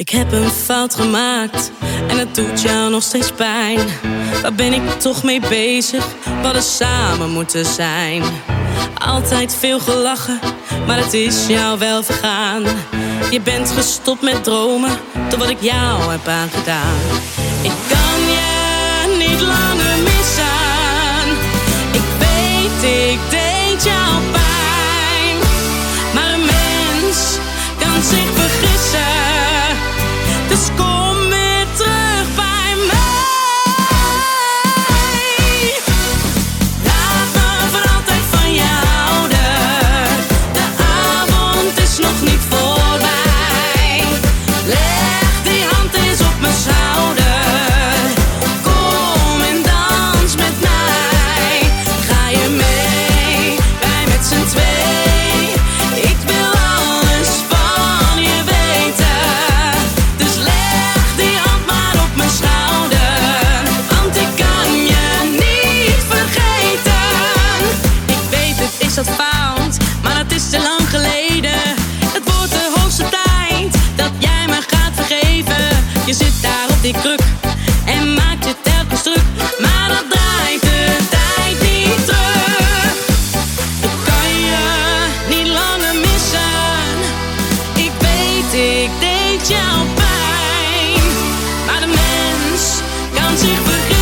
Ik heb een fout gemaakt en het doet jou nog steeds pijn. Waar ben ik toch mee bezig? Wat er samen moeten zijn. Altijd veel gelachen, maar het is jou wel vergaan. Je bent gestopt met dromen, door wat ik jou heb aangedaan. Ik kan je niet langer. jouw pijn. Maar de mens kan zich vergeten.